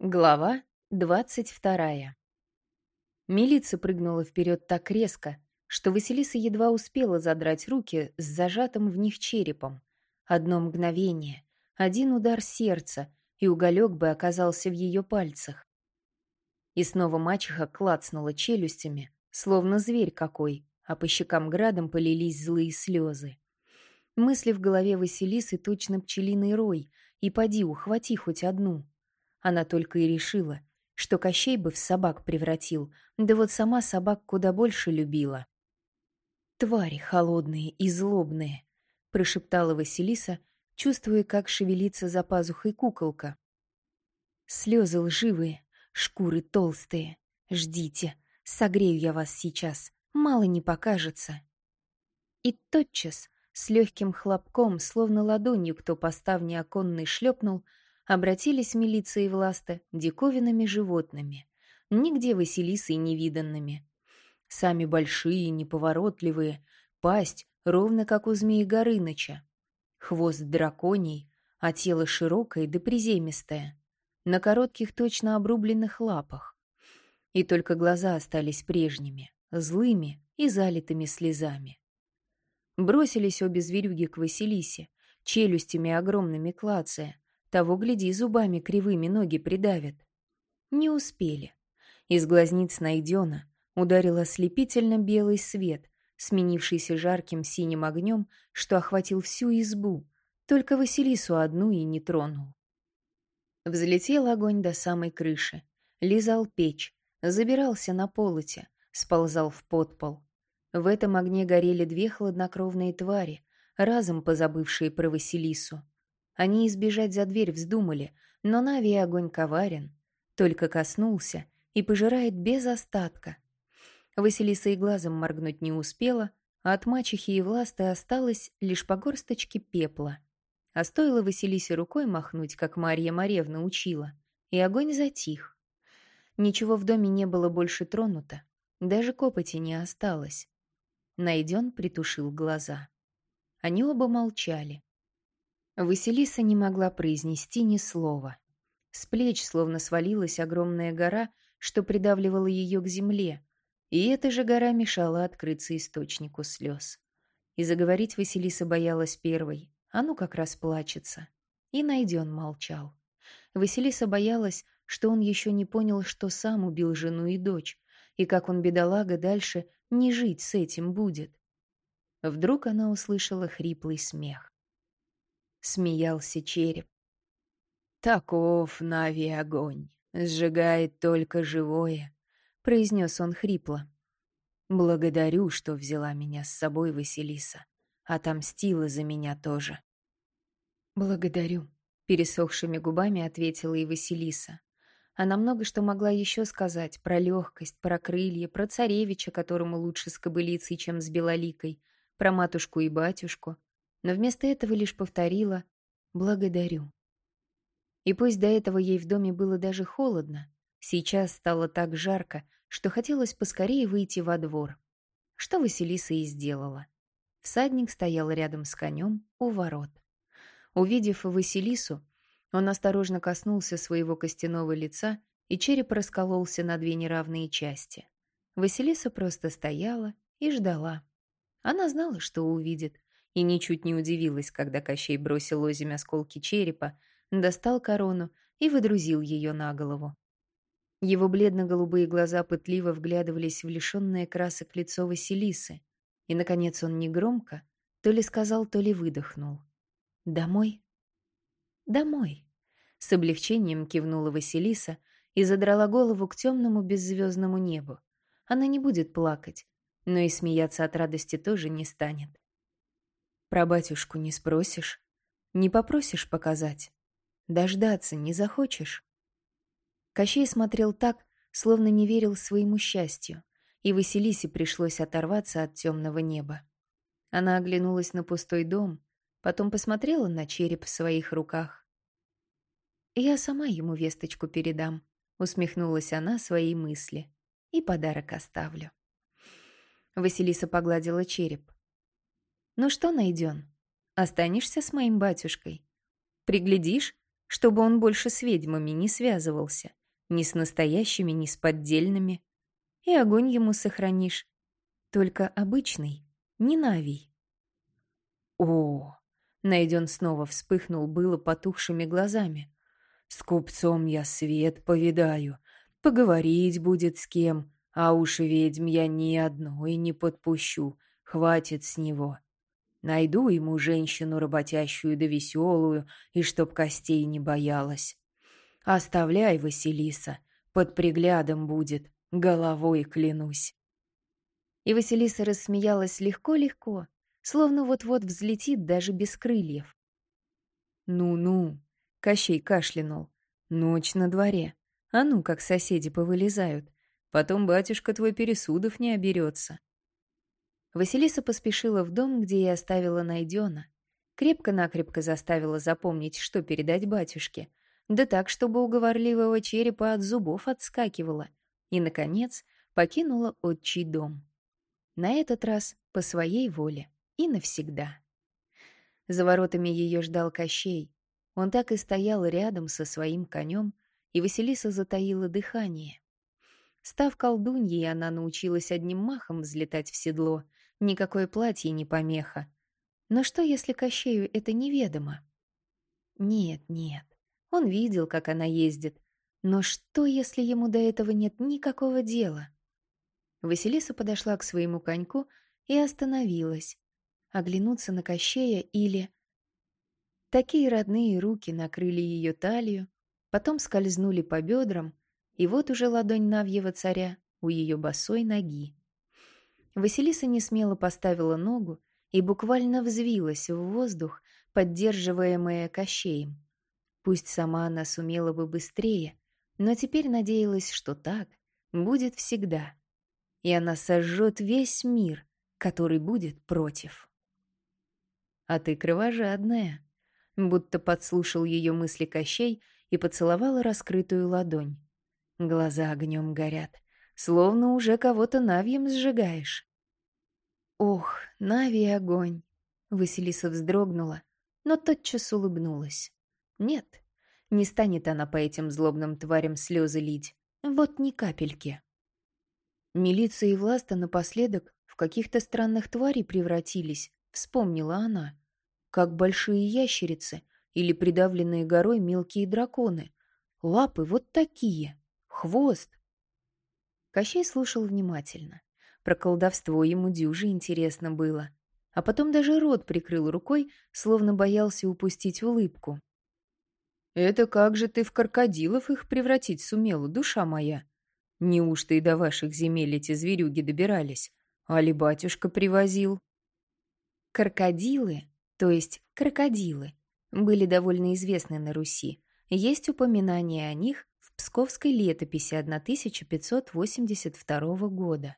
Глава двадцать вторая. Милица прыгнула вперед так резко, что Василиса едва успела задрать руки с зажатым в них черепом. Одно мгновение, один удар сердца, и уголек бы оказался в ее пальцах. И снова мачеха клацнула челюстями, словно зверь какой, а по щекам градом полились злые слезы. Мысли в голове Василисы точно пчелиный рой, и поди, ухвати хоть одну — она только и решила, что Кощей бы в собак превратил, да вот сама собак куда больше любила. «Твари холодные и злобные», — прошептала Василиса, чувствуя, как шевелится за пазухой куколка. «Слезы лживые, шкуры толстые. Ждите, согрею я вас сейчас, мало не покажется». И тотчас, с легким хлопком, словно ладонью кто по ставне оконной шлепнул, обратились милиция и власты диковинными животными, нигде Василисой невиданными. Сами большие, неповоротливые, пасть ровно как у змеи Горыныча, хвост драконий, а тело широкое да приземистое, на коротких точно обрубленных лапах. И только глаза остались прежними, злыми и залитыми слезами. Бросились обе зверюги к Василисе, челюстями огромными клацая, того, гляди, зубами кривыми ноги придавят. Не успели. Из глазниц найдена ударил ослепительно белый свет, сменившийся жарким синим огнем, что охватил всю избу, только Василису одну и не тронул. Взлетел огонь до самой крыши, лизал печь, забирался на полоте, сползал в подпол. В этом огне горели две хладнокровные твари, разом позабывшие про Василису. Они избежать за дверь вздумали, но Нави огонь коварен. Только коснулся и пожирает без остатка. Василиса и глазом моргнуть не успела, а от мачехи и власты осталось лишь по горсточке пепла. А стоило Василисе рукой махнуть, как Марья Маревна учила, и огонь затих. Ничего в доме не было больше тронуто, даже копоти не осталось. Найден притушил глаза. Они оба молчали. Василиса не могла произнести ни слова. С плеч словно свалилась огромная гора, что придавливала ее к земле, и эта же гора мешала открыться источнику слез. И заговорить Василиса боялась первой, а ну как раз плачется. И найден молчал. Василиса боялась, что он еще не понял, что сам убил жену и дочь, и как он, бедолага, дальше не жить с этим будет. Вдруг она услышала хриплый смех. Смеялся череп. «Таков Нави огонь, сжигает только живое», — произнес он хрипло. «Благодарю, что взяла меня с собой, Василиса. Отомстила за меня тоже». «Благодарю», — пересохшими губами ответила и Василиса. Она много что могла еще сказать про легкость, про крылья, про царевича, которому лучше с кобылицей, чем с белоликой, про матушку и батюшку но вместо этого лишь повторила «благодарю». И пусть до этого ей в доме было даже холодно, сейчас стало так жарко, что хотелось поскорее выйти во двор. Что Василиса и сделала. Всадник стоял рядом с конем у ворот. Увидев Василису, он осторожно коснулся своего костяного лица, и череп раскололся на две неравные части. Василиса просто стояла и ждала. Она знала, что увидит, и ничуть не удивилась, когда Кощей бросил озимь осколки черепа, достал корону и выдрузил ее на голову. Его бледно-голубые глаза пытливо вглядывались в лишенное красок лицо Василисы, и, наконец, он негромко, то ли сказал, то ли выдохнул. «Домой?» «Домой!» С облегчением кивнула Василиса и задрала голову к темному беззвездному небу. Она не будет плакать, но и смеяться от радости тоже не станет. Про батюшку не спросишь? Не попросишь показать? Дождаться не захочешь? Кощей смотрел так, словно не верил своему счастью, и Василисе пришлось оторваться от темного неба. Она оглянулась на пустой дом, потом посмотрела на череп в своих руках. «Я сама ему весточку передам», — усмехнулась она своей мысли, — «и подарок оставлю». Василиса погладила череп. «Ну что, найден? Останешься с моим батюшкой? Приглядишь, чтобы он больше с ведьмами не связывался, ни с настоящими, ни с поддельными. И огонь ему сохранишь. Только обычный, не навий. О, Найден снова вспыхнул было потухшими глазами. С купцом я свет повидаю, поговорить будет с кем, а уж ведьм я ни одной не подпущу, хватит с него. Найду ему женщину работящую да веселую, и чтоб костей не боялась. Оставляй, Василиса, под приглядом будет, головой клянусь. И Василиса рассмеялась легко-легко, словно вот-вот взлетит даже без крыльев. «Ну-ну», — Кощей кашлянул, — «ночь на дворе. А ну, как соседи повылезают. Потом батюшка твой пересудов не оберется. Василиса поспешила в дом, где и оставила найдена. Крепко-накрепко заставила запомнить, что передать батюшке. Да так, чтобы у говорливого черепа от зубов отскакивала. И, наконец, покинула отчий дом. На этот раз по своей воле и навсегда. За воротами ее ждал Кощей. Он так и стоял рядом со своим конем, и Василиса затаила дыхание. Став колдуньей, она научилась одним махом взлетать в седло — Никакое платье не помеха. Но что, если Кощею это неведомо? Нет, нет. Он видел, как она ездит. Но что, если ему до этого нет никакого дела? Василиса подошла к своему коньку и остановилась. Оглянуться на Кощея или... Такие родные руки накрыли ее талию, потом скользнули по бедрам, и вот уже ладонь Навьего царя у ее босой ноги. Василиса не смело поставила ногу и буквально взвилась в воздух, поддерживаемая Кощеем. Пусть сама она сумела бы быстрее, но теперь надеялась, что так будет всегда. И она сожжет весь мир, который будет против. «А ты кровожадная», будто подслушал ее мысли Кощей и поцеловала раскрытую ладонь. Глаза огнем горят, словно уже кого-то навьем сжигаешь. Ох, Нави огонь! Василиса вздрогнула, но тотчас улыбнулась. Нет, не станет она по этим злобным тварям слезы лить. Вот ни капельки. Милиция и Власта напоследок в каких-то странных тварей превратились, вспомнила она. Как большие ящерицы или придавленные горой мелкие драконы. Лапы вот такие, хвост. Кощей слушал внимательно. Про колдовство ему дюже интересно было. А потом даже рот прикрыл рукой, словно боялся упустить улыбку. «Это как же ты в крокодилов их превратить сумела, душа моя? Неужто и до ваших земель эти зверюги добирались? Али батюшка привозил?» Крокодилы, то есть крокодилы, были довольно известны на Руси. Есть упоминания о них в Псковской летописи 1582 года.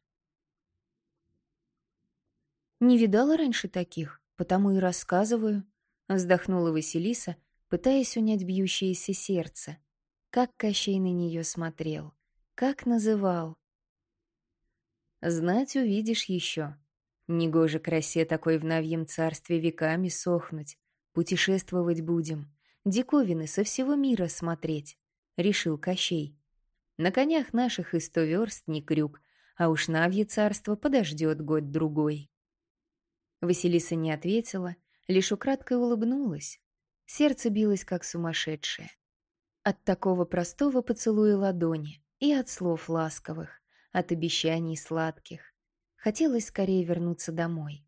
Не видала раньше таких, потому и рассказываю. Вздохнула Василиса, пытаясь унять бьющееся сердце. Как Кощей на нее смотрел, как называл. Знать увидишь еще. Негоже красе такой в навьем царстве веками сохнуть. Путешествовать будем, диковины со всего мира смотреть, — решил Кощей. На конях наших и сто верст не крюк, а уж навье царство подождет год-другой. Василиса не ответила, лишь украдкой улыбнулась. Сердце билось, как сумасшедшее. От такого простого поцелуя ладони и от слов ласковых, от обещаний сладких. Хотелось скорее вернуться домой.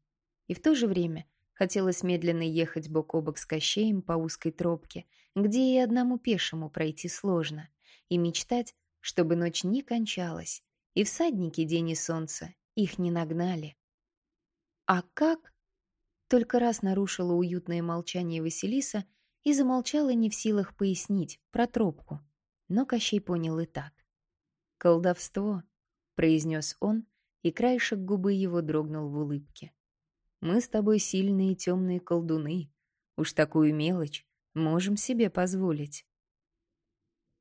И в то же время хотелось медленно ехать бок о бок с Кощеем по узкой тропке, где и одному пешему пройти сложно, и мечтать, чтобы ночь не кончалась, и всадники день и солнце их не нагнали. «А как?» Только раз нарушила уютное молчание Василиса и замолчала не в силах пояснить про тропку. Но Кощей понял и так. «Колдовство», — произнес он, и краешек губы его дрогнул в улыбке. «Мы с тобой сильные темные колдуны. Уж такую мелочь можем себе позволить».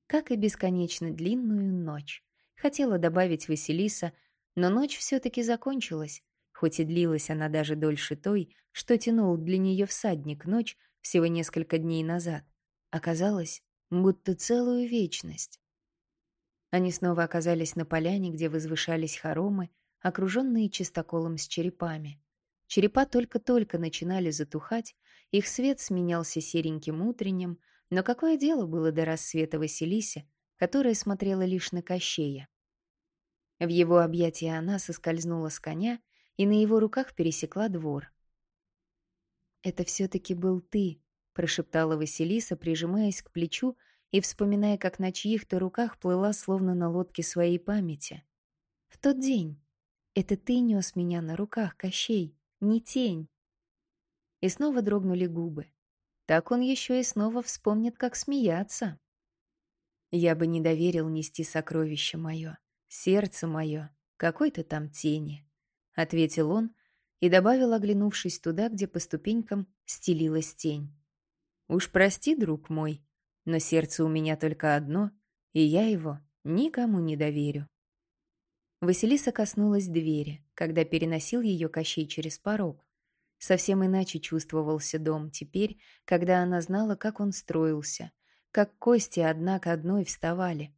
Как и бесконечно длинную ночь. Хотела добавить Василиса, но ночь все-таки закончилась, хоть и длилась она даже дольше той, что тянул для нее всадник ночь всего несколько дней назад. Оказалось, будто целую вечность. Они снова оказались на поляне, где возвышались хоромы, окруженные чистоколом с черепами. Черепа только-только начинали затухать, их свет сменялся сереньким утренним, но какое дело было до рассвета Василисе, которая смотрела лишь на Кощея? В его объятия она соскользнула с коня и на его руках пересекла двор. «Это все-таки был ты», — прошептала Василиса, прижимаясь к плечу и вспоминая, как на чьих-то руках плыла, словно на лодке своей памяти. «В тот день. Это ты нес меня на руках, Кощей, не тень». И снова дрогнули губы. Так он еще и снова вспомнит, как смеяться. Я бы не доверил нести сокровище мое, сердце мое, какой-то там тени, — ответил он и добавил, оглянувшись туда, где по ступенькам стелилась тень. Уж прости, друг мой, но сердце у меня только одно, и я его никому не доверю. Василиса коснулась двери, когда переносил ее Кощей через порог. Совсем иначе чувствовался дом теперь, когда она знала, как он строился, как кости одна к одной вставали.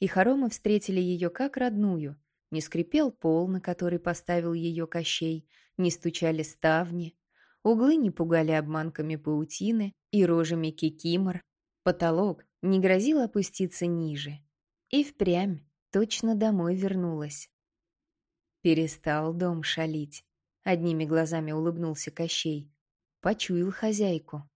И хоромы встретили ее как родную. Не скрипел пол, на который поставил ее Кощей, не стучали ставни. Углы не пугали обманками паутины и рожами кикимор. Потолок не грозил опуститься ниже. И впрямь точно домой вернулась. Перестал дом шалить. Одними глазами улыбнулся Кощей. Почуял хозяйку.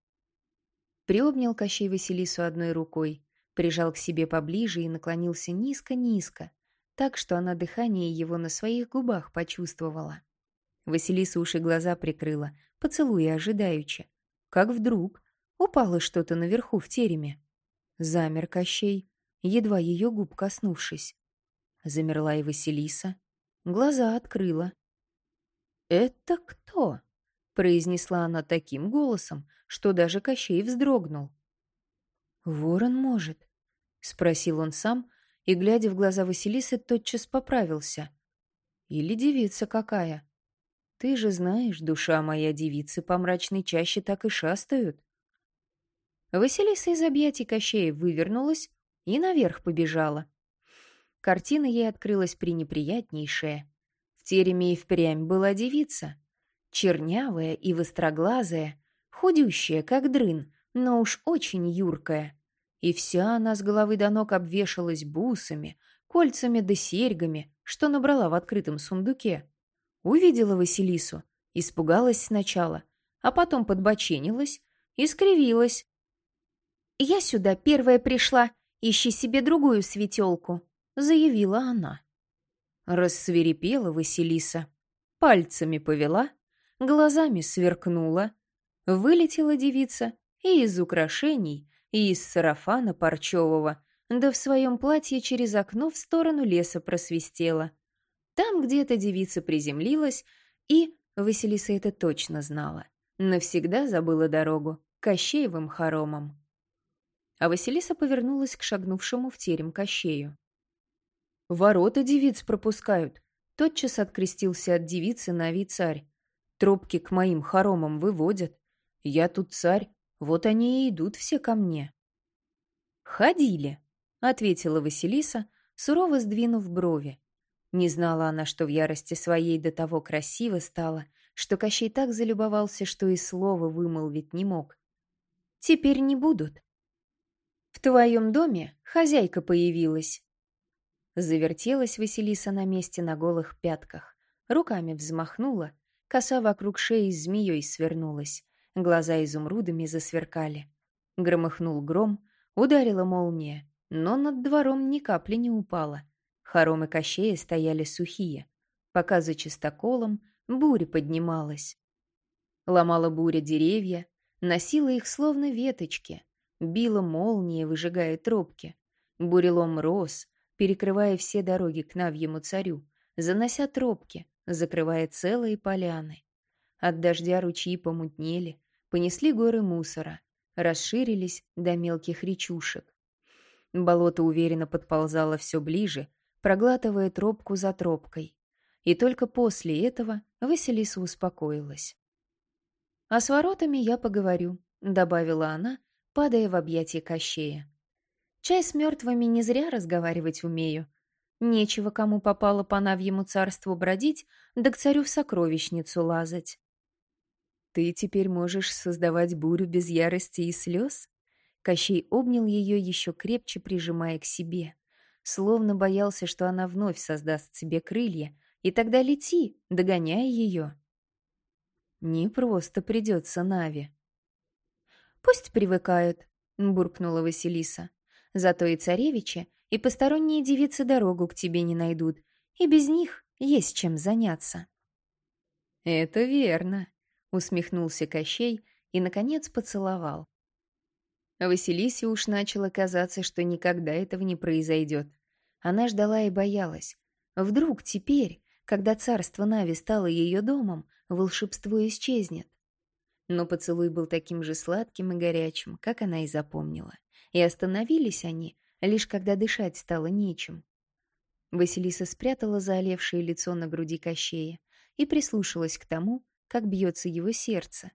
Приобнял Кощей Василису одной рукой, прижал к себе поближе и наклонился низко-низко, так что она дыхание его на своих губах почувствовала. Василиса уши глаза прикрыла, поцелуя ожидаючи. Как вдруг упало что-то наверху в тереме. Замер Кощей, едва ее губ коснувшись. Замерла и Василиса. Глаза открыла. «Это кто?» произнесла она таким голосом, что даже Кощей вздрогнул. «Ворон может?» — спросил он сам, и, глядя в глаза Василисы, тотчас поправился. «Или девица какая? Ты же знаешь, душа моя, девицы по мрачной чаще так и шастают». Василиса из объятий Кощея вывернулась и наверх побежала. Картина ей открылась пренеприятнейшая. В тереме и впрямь была девица — чернявая и востроглазая, худющая, как дрын, но уж очень юркая. И вся она с головы до ног обвешалась бусами, кольцами да серьгами, что набрала в открытом сундуке. Увидела Василису, испугалась сначала, а потом подбоченилась и скривилась. «Я сюда первая пришла, ищи себе другую светелку», — заявила она. Рассверепела Василиса, пальцами повела, глазами сверкнула. Вылетела девица и из украшений, и из сарафана парчевого, да в своем платье через окно в сторону леса просвистела. Там где-то девица приземлилась, и, Василиса это точно знала, навсегда забыла дорогу Кощеевым хоромом. А Василиса повернулась к шагнувшему в терем Кощею. «Ворота девиц пропускают», — тотчас открестился от девицы Нави царь. Тропки к моим хоромам выводят. Я тут царь, вот они и идут все ко мне». «Ходили», — ответила Василиса, сурово сдвинув брови. Не знала она, что в ярости своей до того красиво стало, что Кощей так залюбовался, что и слова вымолвить не мог. «Теперь не будут». «В твоем доме хозяйка появилась». Завертелась Василиса на месте на голых пятках, руками взмахнула, Коса вокруг шеи змеей свернулась, глаза изумрудами засверкали. Громыхнул гром, ударила молния, но над двором ни капли не упала. Хоромы кощея стояли сухие. Пока за чистоколом буря поднималась. Ломала буря деревья, носила их словно веточки, била молния, выжигая тропки. Бурелом рос, перекрывая все дороги к Навьему царю, занося тропки, закрывая целые поляны. От дождя ручьи помутнели, понесли горы мусора, расширились до мелких речушек. Болото уверенно подползало все ближе, проглатывая тропку за тропкой. И только после этого Василиса успокоилась. «А с воротами я поговорю», — добавила она, падая в объятия Кощея. «Чай с мертвыми не зря разговаривать умею. Нечего кому попало по Навьему царству бродить, да к царю в сокровищницу лазать». «Ты теперь можешь создавать бурю без ярости и слез?» Кощей обнял ее еще крепче, прижимая к себе, словно боялся, что она вновь создаст себе крылья, и тогда лети, догоняя ее. Не просто придется Нави. «Пусть привыкают», — буркнула Василиса. «Зато и царевичи, и посторонние девицы дорогу к тебе не найдут, и без них есть чем заняться». «Это верно», — усмехнулся Кощей и, наконец, поцеловал. Василисе уж начало казаться, что никогда этого не произойдет. Она ждала и боялась. Вдруг теперь, когда царство Нави стало ее домом, волшебство исчезнет. Но поцелуй был таким же сладким и горячим, как она и запомнила. И остановились они, лишь когда дышать стало нечем. Василиса спрятала заолевшее лицо на груди Кощея и прислушалась к тому, как бьется его сердце.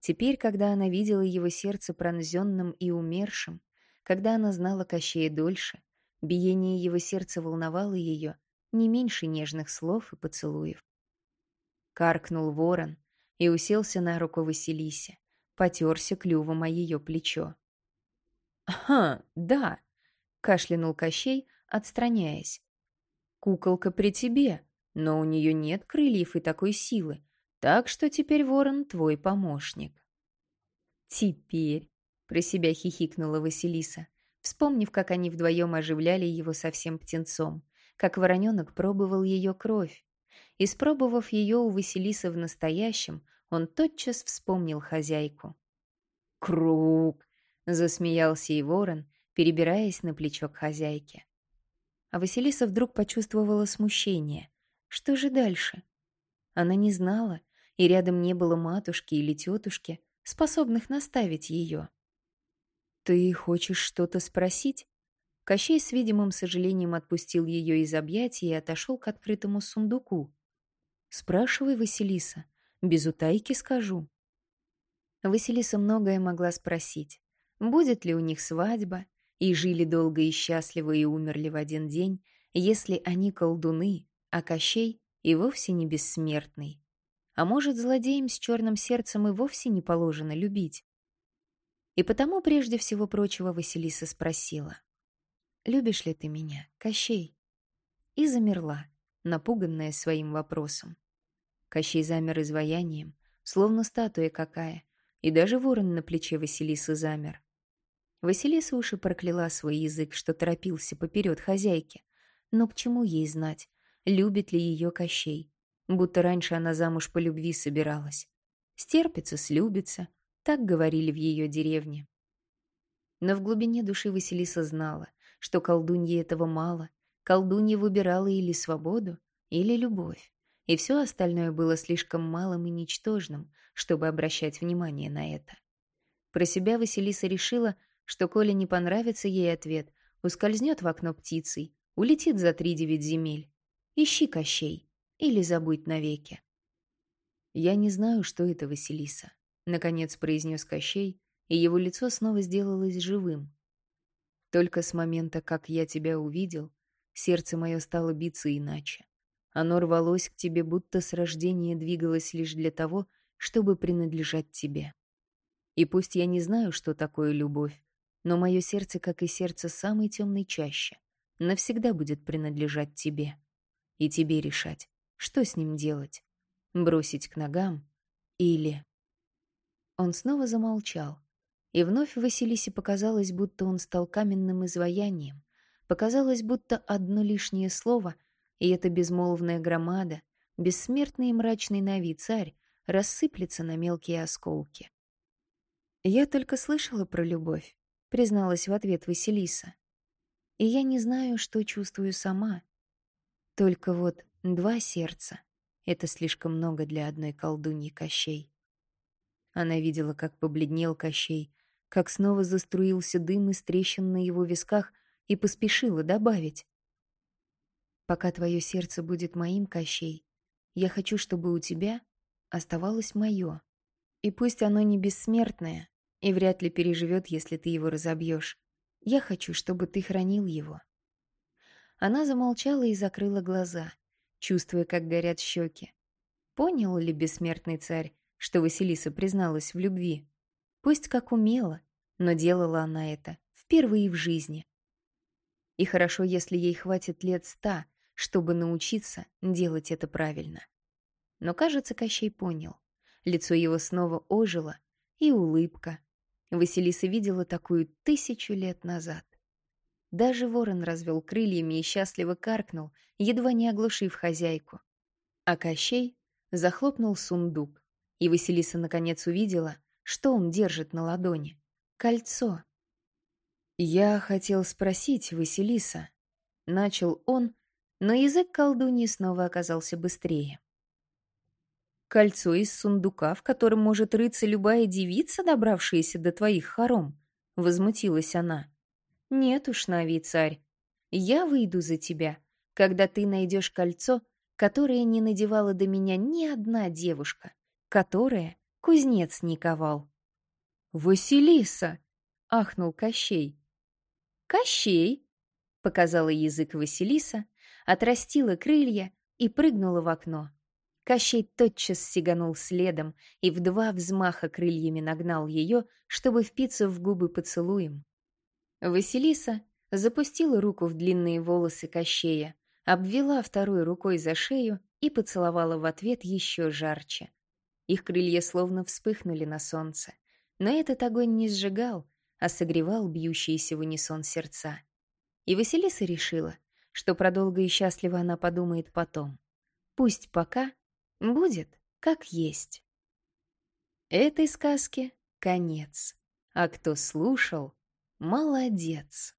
Теперь, когда она видела его сердце пронзенным и умершим, когда она знала Кощея дольше, биение его сердца волновало ее не меньше нежных слов и поцелуев. Каркнул ворон и уселся на руку Василисе, потерся клювом о ее плечо. «Ага, да», — кашлянул Кощей, отстраняясь. «Куколка при тебе, но у нее нет крыльев и такой силы, так что теперь ворон твой помощник». «Теперь», — про себя хихикнула Василиса, вспомнив, как они вдвоем оживляли его совсем птенцом, как вороненок пробовал ее кровь. Испробовав ее у Василисы в настоящем, он тотчас вспомнил хозяйку. «Круг!» — засмеялся и ворон, перебираясь на плечо к хозяйке. А Василиса вдруг почувствовала смущение. Что же дальше? Она не знала, и рядом не было матушки или тетушки, способных наставить ее. «Ты хочешь что-то спросить?» Кощей с видимым сожалением отпустил ее из объятий и отошел к открытому сундуку. «Спрашивай, Василиса, без утайки скажу». Василиса многое могла спросить. Будет ли у них свадьба, и жили долго и счастливо и умерли в один день, если они колдуны, а Кощей и вовсе не бессмертный. А может, злодеям с черным сердцем и вовсе не положено любить? И потому, прежде всего прочего, Василиса спросила. «Любишь ли ты меня, Кощей?» И замерла, напуганная своим вопросом. Кощей замер изваянием, словно статуя какая, и даже ворон на плече Василисы замер. Василиса уж и прокляла свой язык, что торопился поперед хозяйки. Но к чему ей знать, любит ли ее Кощей? Будто раньше она замуж по любви собиралась. Стерпится, слюбится, так говорили в ее деревне. Но в глубине души Василиса знала, что колдунье этого мало. Колдунья выбирала или свободу, или любовь. И все остальное было слишком малым и ничтожным, чтобы обращать внимание на это. Про себя Василиса решила, что коли не понравится ей ответ, ускользнет в окно птицей, улетит за три девять земель. Ищи Кощей или забудь навеки. «Я не знаю, что это Василиса», — наконец произнес Кощей, и его лицо снова сделалось живым, только с момента, как я тебя увидел, сердце мое стало биться иначе. Оно рвалось к тебе, будто с рождения двигалось лишь для того, чтобы принадлежать тебе. И пусть я не знаю, что такое любовь, но мое сердце, как и сердце самой темной чаще, навсегда будет принадлежать тебе. И тебе решать, что с ним делать. Бросить к ногам или... Он снова замолчал, и вновь Василисе показалось, будто он стал каменным изваянием. Показалось, будто одно лишнее слово, и эта безмолвная громада, бессмертный и мрачный Нави царь, рассыплется на мелкие осколки. «Я только слышала про любовь», — призналась в ответ Василиса. «И я не знаю, что чувствую сама. Только вот два сердца — это слишком много для одной колдуньи Кощей». Она видела, как побледнел Кощей, как снова заструился дым из трещин на его висках и поспешила добавить. «Пока твое сердце будет моим, Кощей, я хочу, чтобы у тебя оставалось мое. И пусть оно не бессмертное, и вряд ли переживет, если ты его разобьешь. Я хочу, чтобы ты хранил его». Она замолчала и закрыла глаза, чувствуя, как горят щеки. Понял ли бессмертный царь, что Василиса призналась в любви? Пусть как умела, но делала она это впервые в жизни. И хорошо, если ей хватит лет ста, чтобы научиться делать это правильно. Но, кажется, Кощей понял. Лицо его снова ожило, и улыбка. Василиса видела такую тысячу лет назад. Даже ворон развел крыльями и счастливо каркнул, едва не оглушив хозяйку. А Кощей захлопнул сундук, и Василиса наконец увидела, что он держит на ладони. Кольцо. «Я хотел спросить, Василиса», — начал он, но язык колдуньи снова оказался быстрее. «Кольцо из сундука, в котором может рыться любая девица, добравшаяся до твоих хором», — возмутилась она. «Нет уж, Нави, царь, я выйду за тебя, когда ты найдешь кольцо, которое не надевала до меня ни одна девушка, которое кузнец не ковал». «Василиса!» — ахнул Кощей. «Кощей!» — показала язык Василиса, отрастила крылья и прыгнула в окно. Кощей тотчас сиганул следом и в два взмаха крыльями нагнал ее, чтобы впиться в губы поцелуем. Василиса запустила руку в длинные волосы Кощея, обвела второй рукой за шею и поцеловала в ответ еще жарче. Их крылья словно вспыхнули на солнце, но этот огонь не сжигал, а согревал бьющиеся в унисон сердца. И Василиса решила, что про долго и счастливо она подумает потом. Пусть пока будет как есть. Этой сказке конец, а кто слушал, молодец.